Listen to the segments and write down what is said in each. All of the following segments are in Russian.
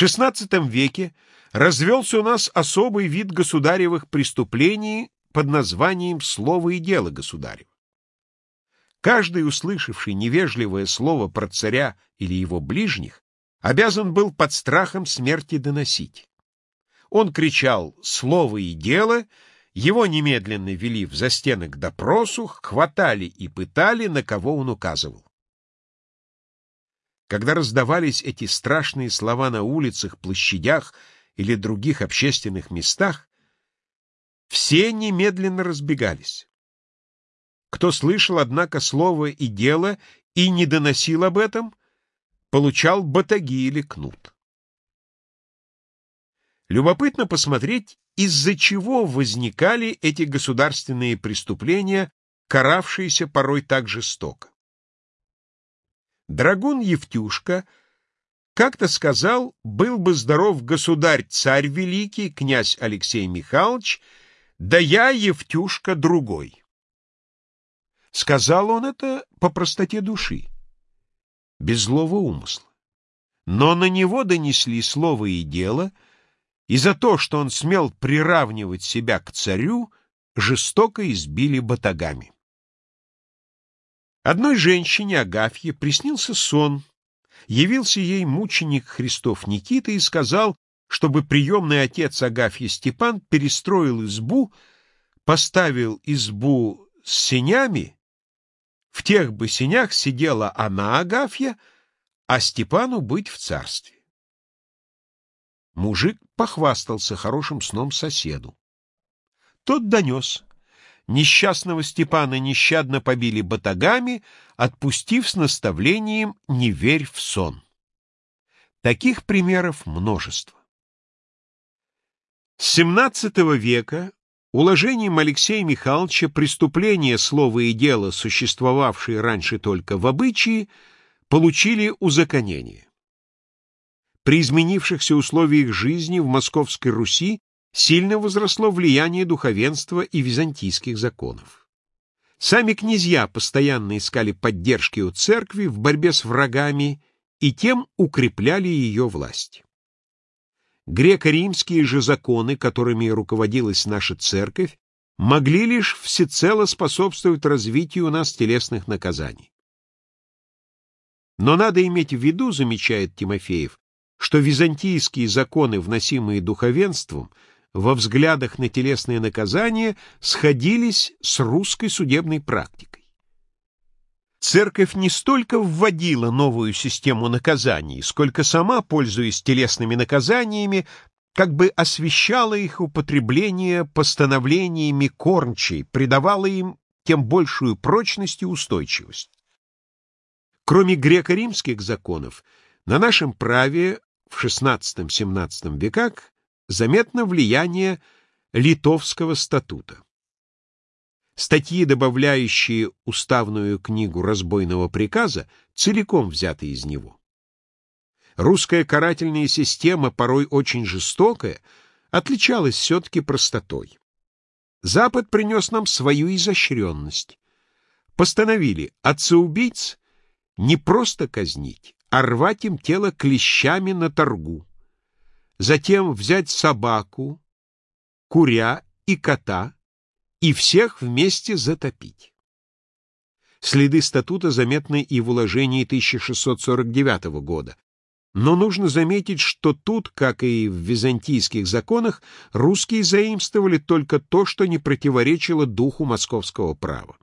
В XVI веке развелся у нас особый вид государевых преступлений под названием «слово и дело государева». Каждый, услышавший невежливое слово про царя или его ближних, обязан был под страхом смерти доносить. Он кричал «слово и дело», его немедленно вели в застенок допросу, хватали и пытали, на кого он указывал. Когда раздавались эти страшные слова на улицах, площадях или других общественных местах, все немедленно разбегались. Кто слышал, однако, слово и дело и не доносил об этом, получал батаги или кнут. Любопытно посмотреть, из-за чего возникали эти государственные преступления, каравшиеся порой так жестоко. Драгун Евтюшка как-то сказал, был бы здоров государь, царь великий, князь Алексей Михайлович, да я, Евтюшка, другой. Сказал он это по простоте души, без злого умысла. Но на него донесли слово и дело, и за то, что он смел приравнивать себя к царю, жестоко избили батагами. Одной женщине, Агафье, приснился сон. Явился ей мученик Христов Никита и сказал, чтобы приемный отец Агафьи Степан перестроил избу, поставил избу с сенями, в тех бы сенях сидела она, Агафья, а Степану быть в царстве. Мужик похвастался хорошим сном соседу. Тот донес. Несчастного Степана нещадно побили батагами, отпустив с наставлением «не верь в сон». Таких примеров множество. С XVII века уложением Алексея Михайловича преступления слова и дела, существовавшие раньше только в обычае, получили узаконение. При изменившихся условиях жизни в Московской Руси сильно возросло влияние духовенства и византийских законов. Сами князья постоянно искали поддержки у церкви в борьбе с врагами и тем укрепляли ее власть. Греко-римские же законы, которыми руководилась наша церковь, могли лишь всецело способствовать развитию у нас телесных наказаний. Но надо иметь в виду, замечает Тимофеев, что византийские законы, вносимые духовенством, во взглядах на телесные наказания сходились с русской судебной практикой. Церковь не столько вводила новую систему наказаний, сколько сама, пользуясь телесными наказаниями, как бы освещала их употребление постановлениями корнчей, придавала им тем большую прочность и устойчивость. Кроме греко-римских законов, на нашем праве в XVI-XVII веках заметно влияние Литовского статута. Статьи, добавляющие уставную книгу разбойного приказа, целиком взяты из него. Русская карательная система, порой очень жестокая, отличалась все-таки простотой. Запад принес нам свою изощренность. Постановили отца-убийц не просто казнить, а рвать им тело клещами на торгу затем взять собаку, куря и кота и всех вместе затопить. Следы статута заметны и в уложении 1649 года, но нужно заметить, что тут, как и в византийских законах, русские заимствовали только то, что не противоречило духу московского права.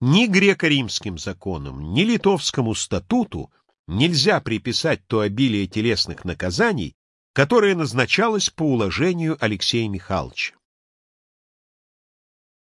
Ни греко-римским законам, ни литовскому статуту нельзя приписать то обилие телесных наказаний, которое назначалось по уложению Алексея Михайловича.